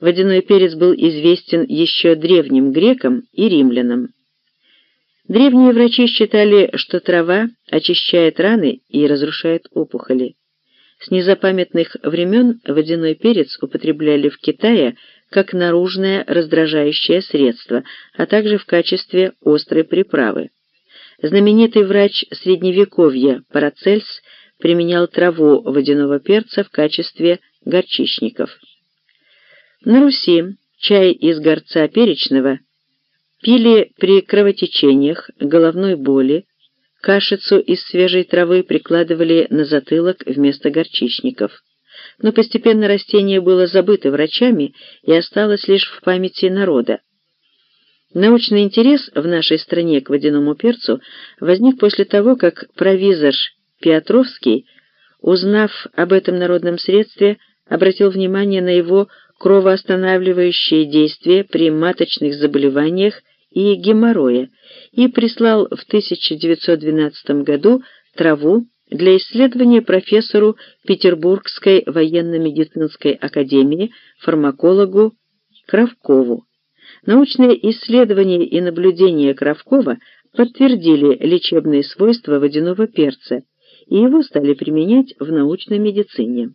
водяной перец был известен еще древним грекам и римлянам. Древние врачи считали, что трава очищает раны и разрушает опухоли. С незапамятных времен водяной перец употребляли в Китае как наружное раздражающее средство, а также в качестве острой приправы. Знаменитый врач Средневековья Парацельс применял траву водяного перца в качестве горчичников. На Руси чай из горца перечного пили при кровотечениях, головной боли, кашицу из свежей травы прикладывали на затылок вместо горчичников. Но постепенно растение было забыто врачами и осталось лишь в памяти народа. Научный интерес в нашей стране к водяному перцу возник после того, как провизор Петровский, узнав об этом народном средстве, обратил внимание на его кровоостанавливающее действие при маточных заболеваниях и геморроя и прислал в 1912 году траву для исследования профессору Петербургской военно-медицинской академии фармакологу Кравкову. Научные исследования и наблюдения Кравкова подтвердили лечебные свойства водяного перца, и его стали применять в научной медицине.